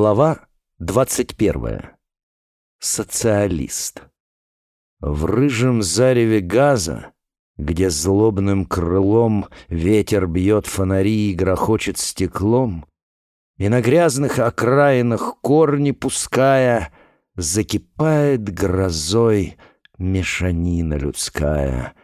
Глава 21. Социалист. В рыжем зареве газа, где злобным крылом ветер бьет фонари и грохочет стеклом, и на грязных окраинах корни пуская, закипает грозой мешанина людская.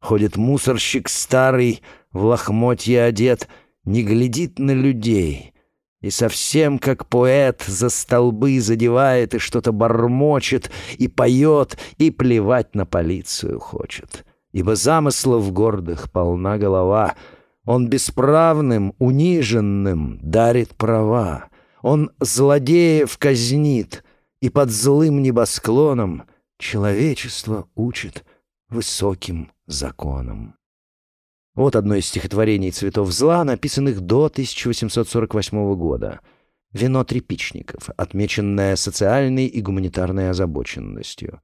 Ходит мусорщик старый, в лохмотье одет, не глядит на людей — и совсем как поэт за столбы задевает и что-то бормочет, и поет, и плевать на полицию хочет. Ибо замыслов гордых полна голова. Он бесправным, униженным дарит права. Он злодеев казнит, и под злым небосклоном человечество учит высоким законам. Вот одно из стихотворений «Цветов зла», написанных до 1848 года. «Вино трепичников», отмеченное социальной и гуманитарной озабоченностью.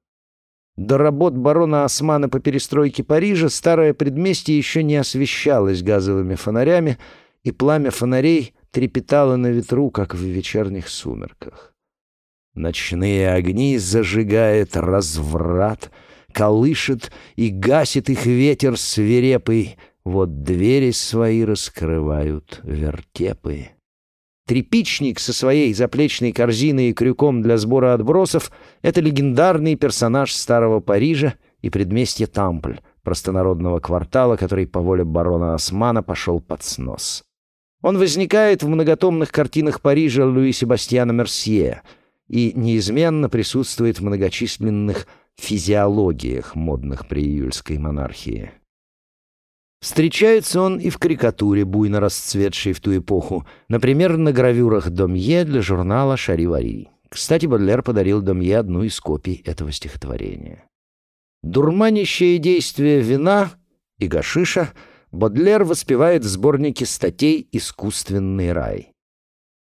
До работ барона Османа по перестройке Парижа старое предместье еще не освещалось газовыми фонарями, и пламя фонарей трепетало на ветру, как в вечерних сумерках. Ночные огни зажигает разврат, колышет и гасит их ветер свирепый — вот двери свои раскрывают вертепы. Трепичник со своей заплечной корзиной и крюком для сбора отбросов — это легендарный персонаж старого Парижа и предместья Тампль, простонародного квартала, который по воле барона Османа пошел под снос. Он возникает в многотомных картинах Парижа Луи Себастьяна Мерсье и неизменно присутствует в многочисленных физиологиях модных при июльской монархии. Встречается он и в карикатуре, буйно расцветшей в ту эпоху, например, на гравюрах Домье для журнала «Шаривари». Кстати, Бодлер подарил Домье одну из копий этого стихотворения. Дурманящее действие вина и гашиша Бодлер воспевает в сборнике статей «Искусственный рай».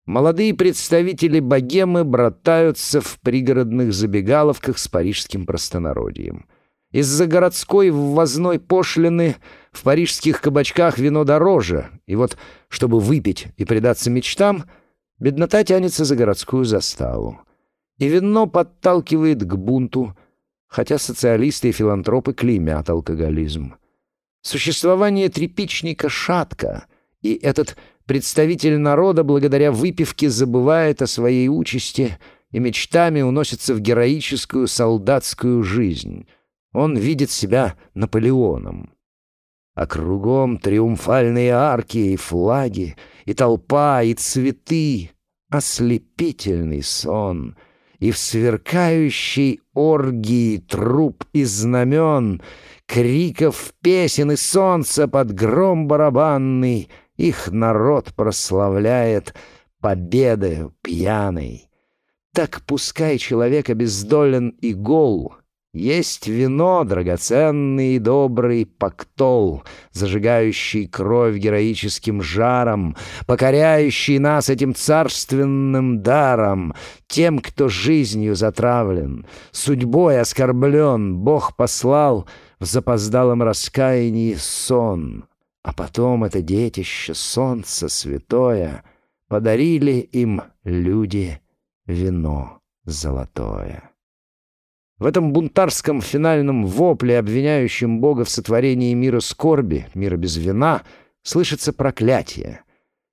Молодые представители богемы братаются в пригородных забегаловках с парижским простонародием. Из-за городской ввозной пошлины в парижских кабачках вино дороже, и вот, чтобы выпить и предаться мечтам, беднота тянется за городскую заставу. И вино подталкивает к бунту, хотя социалисты и филантропы клеймят алкоголизм. Существование трепичника шатко, и этот представитель народа благодаря выпивке забывает о своей участи и мечтами уносится в героическую солдатскую жизнь — он видит себя Наполеоном. А кругом триумфальные арки и флаги, и толпа, и цветы. Ослепительный сон. И в сверкающей оргии труп и знамен, Криков, песен и солнца под гром барабанный Их народ прославляет победы пьяной. Так пускай человек обездолен и гол — есть вино, драгоценный и добрый пактол, зажигающий кровь героическим жаром, покоряющий нас этим царственным даром, тем, кто жизнью затравлен, судьбой оскорблен, Бог послал в запоздалом раскаянии сон, а потом это детище, солнце святое, подарили им люди вино золотое. В этом бунтарском финальном вопле, обвиняющем Бога в сотворении мира скорби, мира без вина, слышится проклятие.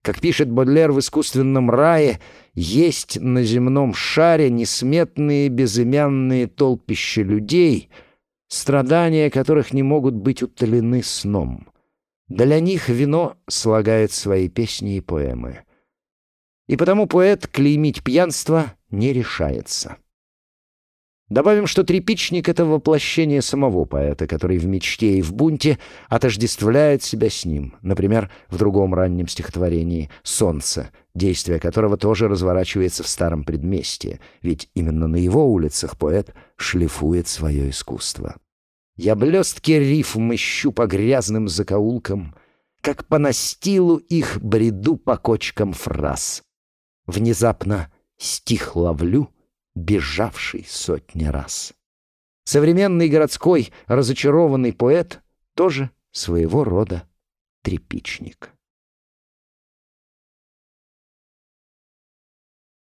Как пишет Бодлер в «Искусственном рае», есть на земном шаре несметные безымянные толпища людей, страдания которых не могут быть утолены сном. Для них вино слагает свои песни и поэмы. И потому поэт клеймить пьянство не решается. Добавим, что трепичник — это воплощение самого поэта, который в мечте и в бунте отождествляет себя с ним. Например, в другом раннем стихотворении «Солнце», действие которого тоже разворачивается в старом предместье, ведь именно на его улицах поэт шлифует свое искусство. «Я блестки рифм ищу по грязным закоулкам, как по настилу их бреду по кочкам фраз. Внезапно стих ловлю — бежавший сотни раз. Современный городской разочарованный поэт тоже своего рода трепичник.